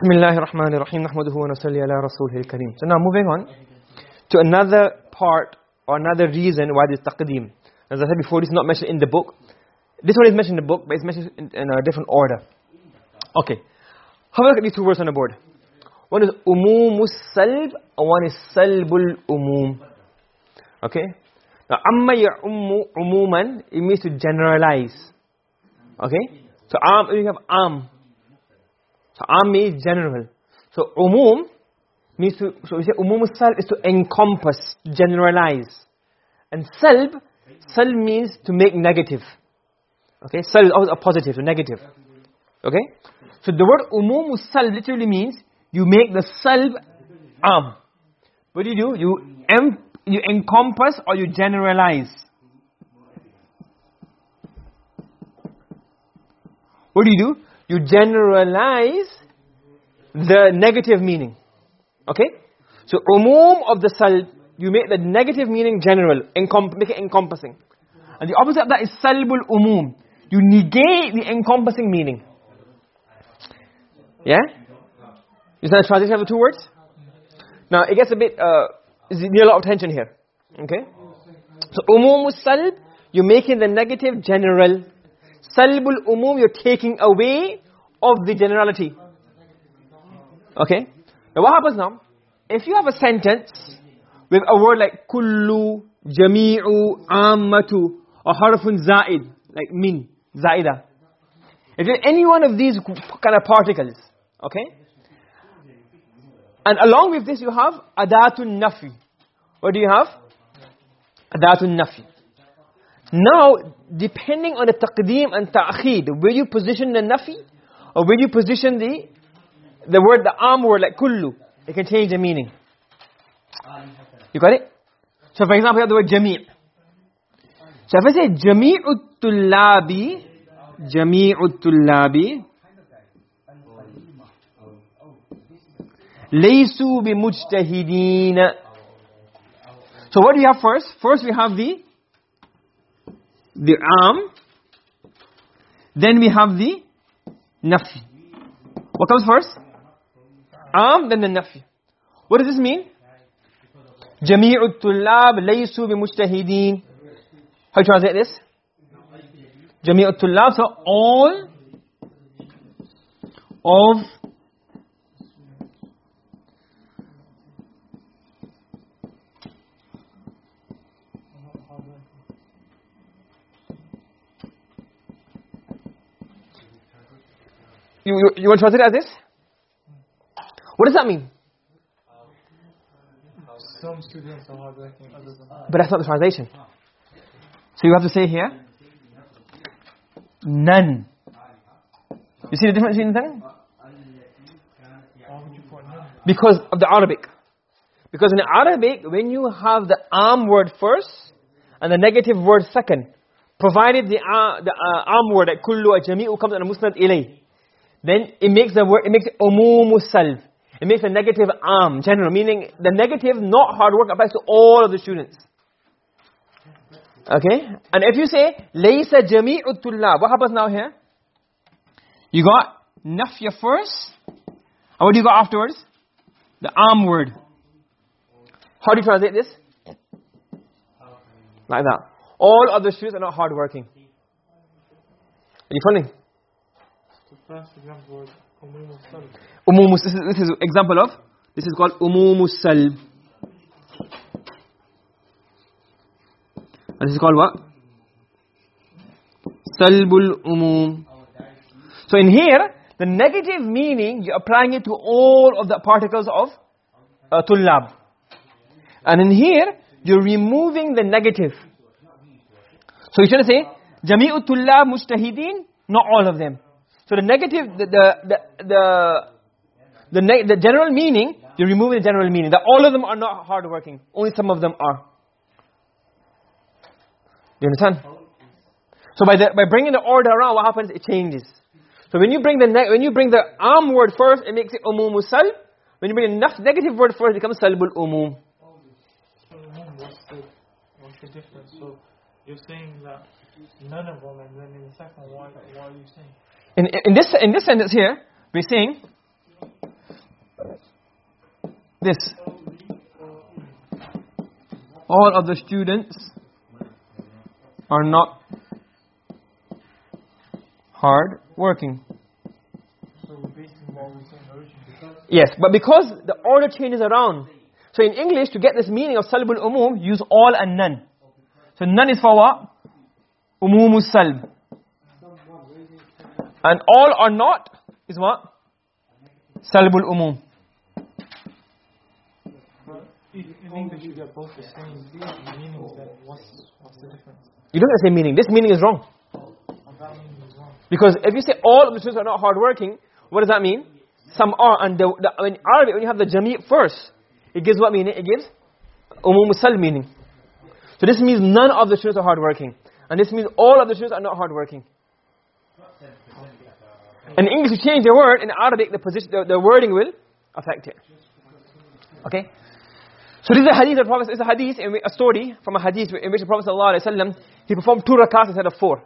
Bismillahirrahmanirrahim. Nahmaduhu wa nusalli ala rasulihil kareem. So now moving on to another part or another reason why this taqdeem. As I said before, this is not mentioned in the book. This one is mentioned in the book, but it's mentioned in, in a different order. Okay. Have a look at these two words on the board. One is umumus salb and one is salbul umum. Okay? Now, amma ya'ummu umuman, it means to generalize. Okay? So, am, you have am. So, am means general. So, umum means to, so we say umumus salb is to encompass, generalize. And salb, salb means to make negative. Okay? Salb is always a positive, a negative. Okay? So, the word umumus salb literally means you make the salb am. What do you do? You em you encompass or you generalize. What do you do? You generalize the negative meaning. Okay? So umum of the salb, you make the negative meaning general, make it encompassing. And the opposite of that is salbul umum. You negate the encompassing meaning. Yeah? Is that a translation of the two words? Now, it gets a bit, uh, near a lot of tension here. Okay? So, umum salb, you're making the negative general. Salbul umum, you're taking away of the generality. Okay? Now, what happens now? If you have a sentence with a word like kullu, jami'u, ammatu, or harfun za'id, like min, za'ida. If you any one of these kind of particles, okay? And along with this you have adatun nafi. What do you have? Adatun nafi. Now, depending on the taqdeem and ta'khid, where you position the nafi, or when you position the the word, the am word like kullu, it can change the meaning. You got it? So for example, you have the word jami'. So if I say jami'ut tullabi, jami'ut tullabi, laysu bimujtahidin so what do we have first first we have the the am then we have the nafi what comes first am then the nafi what does this mean جميع الطلاب ليسوا بمجتهدين how do you translate this جميع الطلاب so all of You, you, you want to translate it as this? What does that mean? Some students are hardworking, others are. But that's not the translation. So you have to say here, none. You see the difference between the thing? Why would you put none? Because of the Arabic. Because in Arabic, when you have the am word first and the negative word second, provided the uh, the uh, am word like kullu or jami'u comes in a musnad ilay, then it makes the word it makes it umumu. It makes a negative am general, meaning the negative not hard work applies to all of the students. Okay? And if you say jami'u tullab, what happens now here? You got nafya first. And what do you got afterwards? The am word. How do you translate this? Like that. All other students are not hardworking. Are you following? Umum this is, this is example of, this is called salb. And this is called what? Salbul umum. So in here, the negative meaning, you're applying it to all of the particles of uh, tullab. And in here, you're removing the negative. So you should say, Jami'u tullab mujtahidin, not all of them. So the negative, the, the, the, the, the, general meaning, you're removing the general meaning. That all of them are not hardworking. Only some of them are. Do you understand? So by, the, by bringing the order around, what happens? It changes. So when you bring the when you bring the am word first, it makes it umumu salb. When you bring the negative word first, it becomes salbul umum. Umum, what's the difference? So you're saying that none of them, and then in the second one, what are you saying? In, in this in this sentence here, we're saying this. All of the students are not hard working. Yes but because the order changes around so in english to get this meaning of salbul umum use all and none. So none is for what? Umumus salb and all or not is what salbul umum you don't get the same meaning this meaning is wrong meaning is wrong. Because if you say all of the students are not hardworking, what does that mean? Some are, and the, the, in Arabic, when you have the jami' first, it gives what meaning? It gives umum sal meaning. So this means none of the students are hardworking. And this means all of the students are not hardworking. In English, you change the word, in Arabic, the, position, the, the wording will affect it. Okay? So this is a hadith of the Prophet, it's a hadith, a story from a hadith in which the Prophet ﷺ, he performed two rakats instead of four.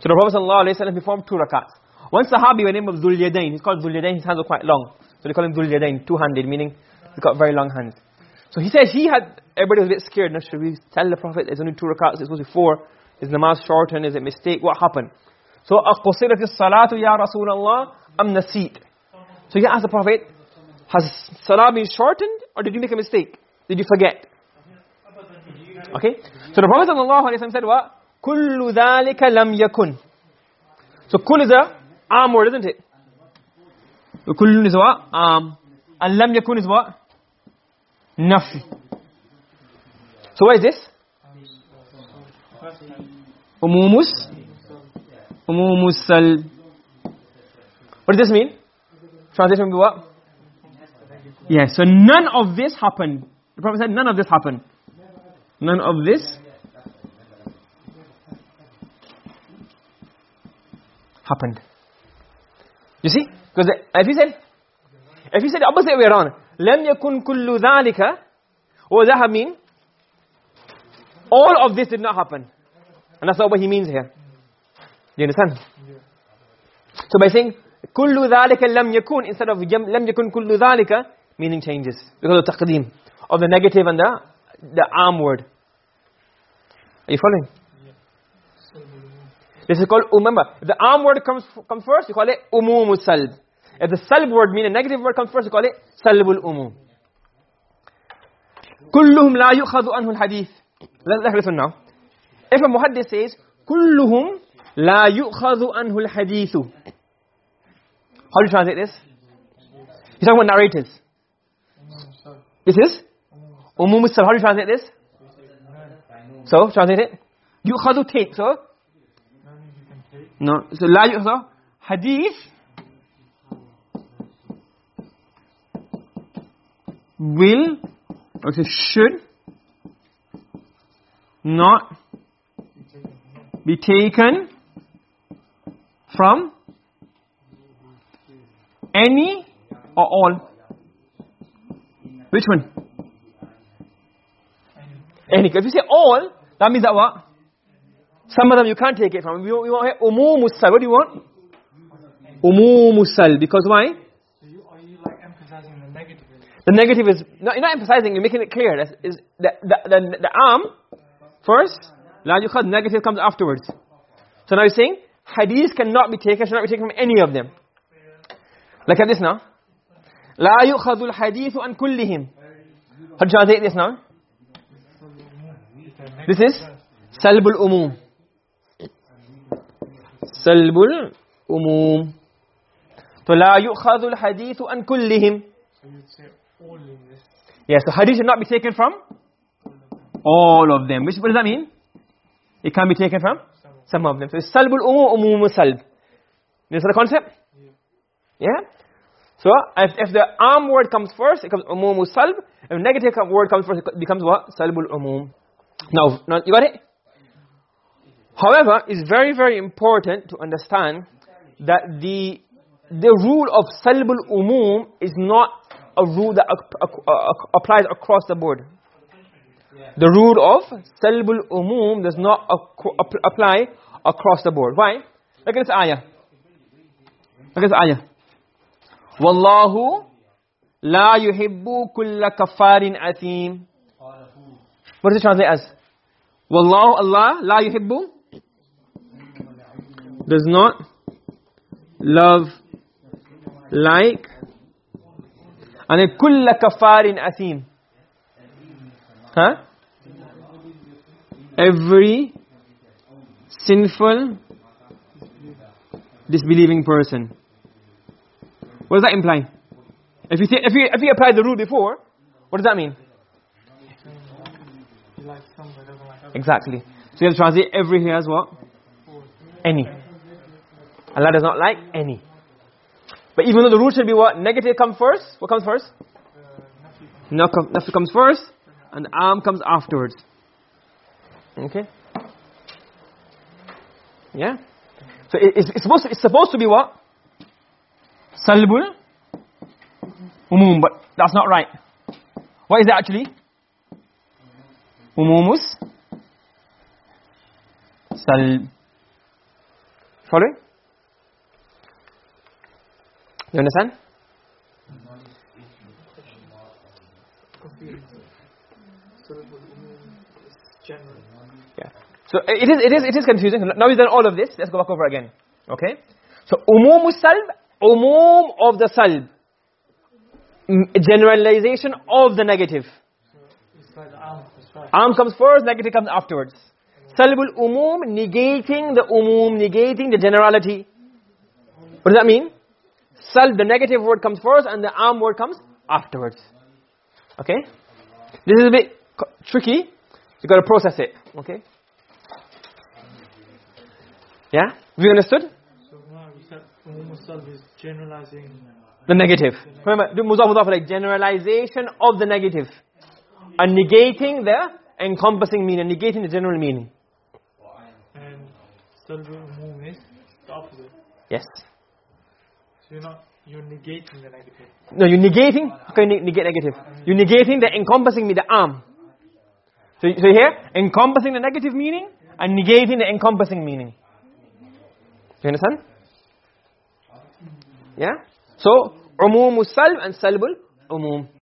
So the Prophet ﷺ performed two rakats. One Sahabi by the name of Dhul Yadain, he's called Dhul Yadain, his hands are quite long. So they call him Dhul Yadain, two-handed, meaning he's got very long hands. So he says he had, everybody was a bit scared, now should we tell the Prophet there's only two rakats, it's supposed to be four, is namaz shortened, is it a mistake, what happened? So, أَقُصِرَتِ الصَّلَاةُ يَا رَسُولَ اللَّهِ أَمْ نَسِيت So he asked the Prophet, has salah been shortened, or did you make a mistake? Did you forget? Okay? So the Prophet ﷺ said what? كُلُّ ذَلِكَ لَمْ يَكُنْ So kull is a arm word, isn't it? Kull is what? Um, and lam yakun is what? Nafi. So what is this? Umumus. Umumus sal. What does this mean? Translation will be what? Yes, so none of this happened. The Prophet said none of this happened. None of this happened. You see? Because if he said, if he said the opposite way around, لم يكن كل ذلك, what does that mean? All of this did not happen. And that's not what he means here. Do you understand? Yeah. So by saying kullu dhalika lam yakun instead of lam yakun kullu dhalika meaning changes because of taqdeem of the negative and the the am word. Are you following? Yeah. This is called umama. The am word comes comes first you call it umumu salb. If the salb word meaning negative word comes first you call it salbul umum. كلهم لا يؤخذ عنه الحديث let's listen now if a muhaddith says kulluhum لا يؤخذ عنه الحديث. How do you translate this? He's talking about narrators. This is? Umum salb. How do you translate this? So, translate it. يؤخذ take, so? No. So la yu'khadhu hadith will or say should not be taken from any or all. Which one? Any. If you say all, that means that what? Some of them you can't take it from. We want, we umumusal. What do you want? Umumusal. Because why? Are you like emphasizing the negative? The negative is, no, you're not emphasizing, you're making it clear. That's, is the, the, the, the am, first, la negative comes afterwards. So now you're saying, hadith cannot be taken, should not be taken from any of them. Look at this now. La yukhadul hadithu an kullihim. How do you translate this now? This is salbul umum. Salbul umum. So you'd say all in this. Yeah, so hadith should not be taken from all of them. Which, what does that mean? It can be taken from some of them. So it's salbul umum, umum salb. You understand the concept? Yeah? So if, if the am word comes first, it comes umum salb. If negative word comes first, it becomes what? Salbul umum. Now, now, you got it? However, it's very, very important to understand that the the rule of salbul umum is not a rule that ap- ap- applies across the board. The rule of salbul umum does not apply across the board. Why? Look at this ayah. Look at this ayah. Wallahu la yuhibbu kulla kafarin athim. What does it translate as? Wallahu Allah la yuhibbu does not love like and kulla kafarin athim huh? Every sinful disbelieving person. What does that imply? If you, if you if you apply the rule before what does that mean? You like some, but doesn't like others. exactly. So you have to translate every here as what? Any. Allah does not like any. But even though the rule should be what? Negative comes first? What comes first? Uh, nafi comes first and am comes afterwards. Okay? Yeah? So it, it's, it's supposed to, it's supposed to be what? Salbul? Umum but that's not right. What is it actually? Umumus? Salb following you understand Umum is general. Yeah. So it is it is it is confusing. Now we've done all of this. Let's go back over again. Okay? So umum salb, umum of the salb. Generalization of the negative. Arm. Am comes first, negative comes afterwards. Salbul umum negating the umum, negating the generality. What does that mean? Salb, the negative word comes first and the am word comes afterwards. Okay? This is a bit tricky. You got to process it. Okay? Yeah? Have you understood? So now we said is generalizing. The negative. Remember, do mudaf mudaf like generalization of the negative. And negating the encompassing meaning, negating the general meaning. And salbul umum is the opposite. Yes. So you're not, you're negating the negative. No, you're negating. How can you negate negative? You're negating the encompassing meaning, the am. So, so here, encompassing the negative meaning and negating the encompassing meaning. Do you understand? Yeah? So, umum salb and salbul umum.